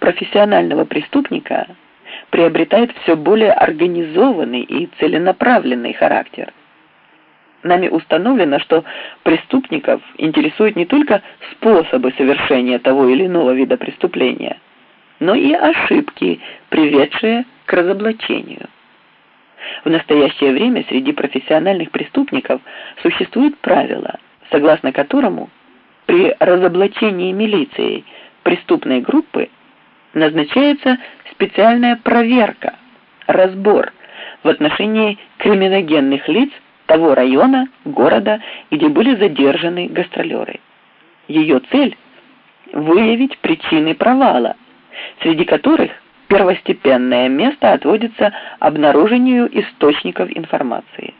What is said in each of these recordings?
профессионального преступника приобретает все более организованный и целенаправленный характер. Нами установлено, что преступников интересуют не только способы совершения того или иного вида преступления, но и ошибки, приведшие к разоблачению. В настоящее время среди профессиональных преступников существует правило, согласно которому при разоблачении милицией преступной группы назначается специальная проверка, разбор в отношении криминогенных лиц того района, города, где были задержаны гастролеры. Ее цель – выявить причины провала, среди которых первостепенное место отводится обнаружению источников информации.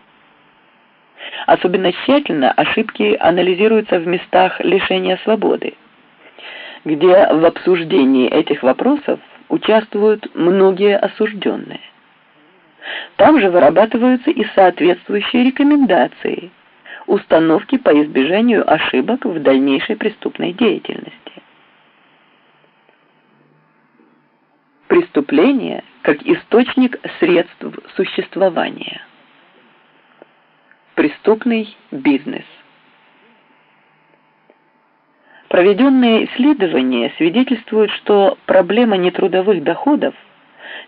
Особенно тщательно ошибки анализируются в местах лишения свободы, где в обсуждении этих вопросов участвуют многие осужденные. Там же вырабатываются и соответствующие рекомендации, установки по избежанию ошибок в дальнейшей преступной деятельности. Преступление как источник средств существования. Преступный бизнес. Проведенные исследования свидетельствуют, что проблема нетрудовых доходов –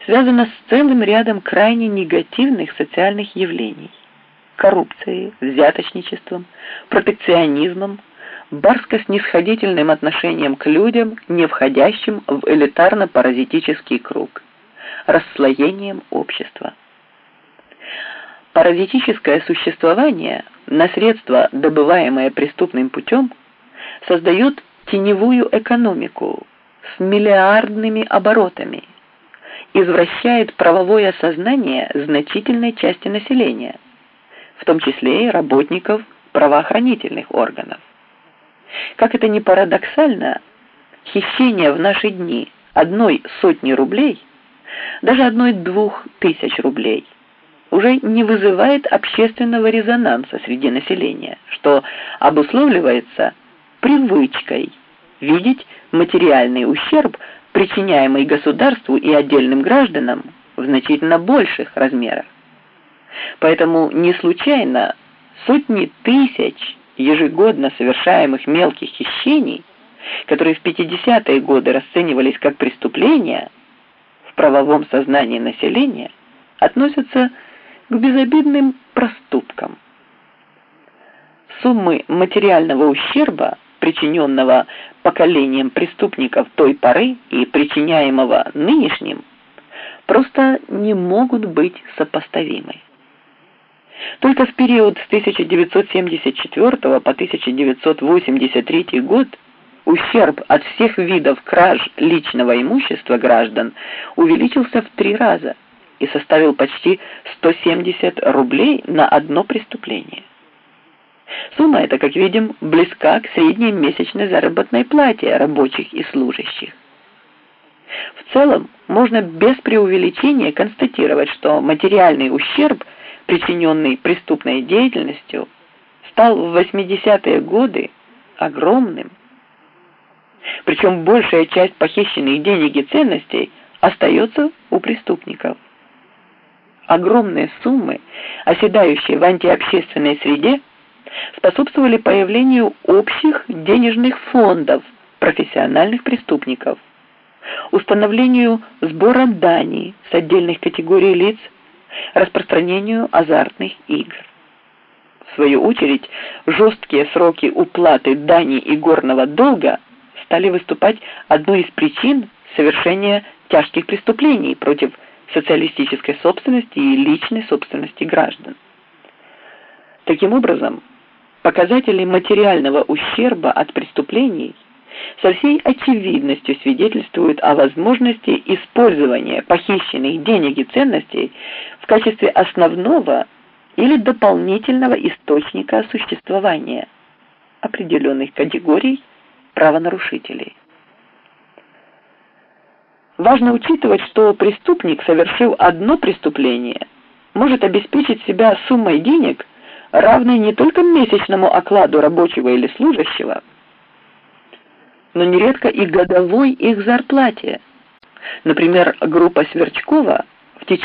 связана с целым рядом крайне негативных социальных явлений – коррупцией, взяточничеством, протекционизмом, барско-снисходительным отношением к людям, не входящим в элитарно-паразитический круг, расслоением общества. Паразитическое существование на средства, добываемые преступным путем, создает теневую экономику с миллиардными оборотами – извращает правовое сознание значительной части населения, в том числе и работников правоохранительных органов. Как это ни парадоксально, хищение в наши дни одной сотни рублей, даже одной-двух тысяч рублей, уже не вызывает общественного резонанса среди населения, что обусловливается привычкой видеть материальный ущерб причиняемый государству и отдельным гражданам в значительно больших размерах. Поэтому не случайно сотни тысяч ежегодно совершаемых мелких хищений, которые в 50-е годы расценивались как преступления, в правовом сознании населения относятся к безобидным проступкам. Суммы материального ущерба причиненного поколением преступников той поры и причиняемого нынешним, просто не могут быть сопоставимы. Только в период с 1974 по 1983 год ущерб от всех видов краж личного имущества граждан увеличился в три раза и составил почти 170 рублей на одно преступление. Сумма эта, как видим, близка к средней месячной заработной плате рабочих и служащих. В целом, можно без преувеличения констатировать, что материальный ущерб, причиненный преступной деятельностью, стал в 80-е годы огромным. Причем большая часть похищенных денег и ценностей остается у преступников. Огромные суммы, оседающие в антиобщественной среде, способствовали появлению общих денежных фондов профессиональных преступников, установлению сбора дани с отдельных категорий лиц, распространению азартных игр. В свою очередь, жесткие сроки уплаты дани и горного долга стали выступать одной из причин совершения тяжких преступлений против социалистической собственности и личной собственности граждан. Таким образом, Показатели материального ущерба от преступлений со всей очевидностью свидетельствуют о возможности использования похищенных денег и ценностей в качестве основного или дополнительного источника существования определенных категорий правонарушителей. Важно учитывать, что преступник, совершив одно преступление, может обеспечить себя суммой денег – равной не только месячному окладу рабочего или служащего, но нередко и годовой их зарплате, Например, группа Сверчкова